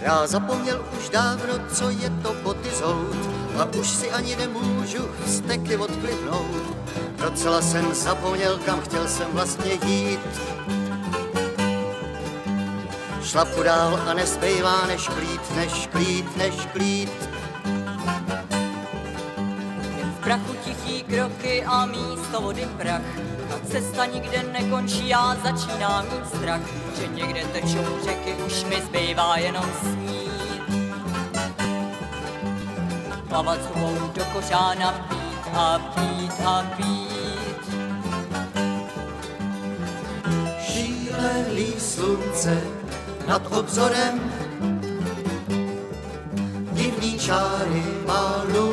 Já zapomněl už dávno, co je to boty zout a už si ani nemůžu steky odklidnout. Docela jsem zapomněl, kam chtěl jsem vlastně jít. Šlapu dál a nezbývá než klít, než klít, než klít. V prachu tichý kroky a místo vody prach. Cesta nikde nekončí, já začínám mít strach, že někde tečou řeky, už mi zbývá jenom snít. Plavat s hubou do kořána, pít a pít a pít. Šílený slunce nad obzorem divný čáry maluje.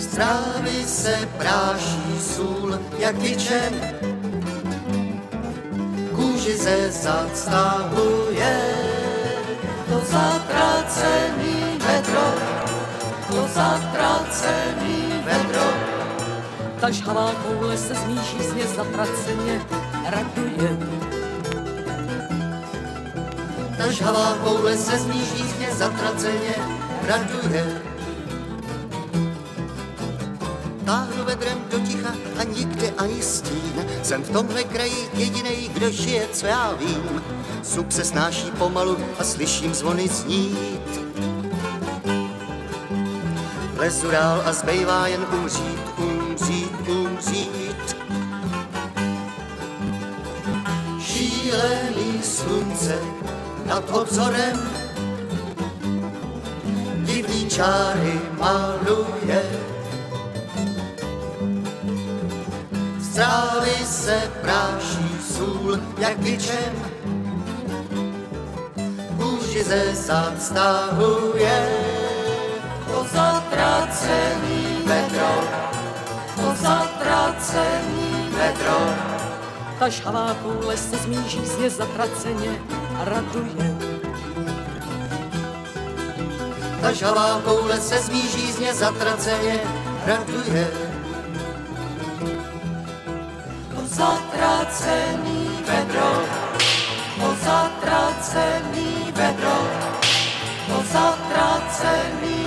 Z trávy se práší sůl, jak tyčem, kůži ze zad stahuje. To zatracený vedro, to zatracený vedro, Ta žhavá koule se zmíží z mě zatraceně raduje. Ta žhavá koule se zníží z mě zatraceně raduje. Táhnu vedrem do ticha a nikde ani stín. Jsem v tomhle kraji jedinej, kdo žije, co já vím. Suk se snáší pomalu a slyším zvony znít. Lezu dál a zbývá jen umřít, umřít, umřít. Šílený slunce nad obzorem divný čáry maluje. Se práší sůl, jak vyčem, kůži ze zad stahuje. To zatracený vedro, to zatracený vedro, Ta žhavá koule se zmíží z zatraceně raduje. ta žhavá koule se zmíží z mě zatraceně raduje. Zatracený vedro, to zatracený vedro, to zatracený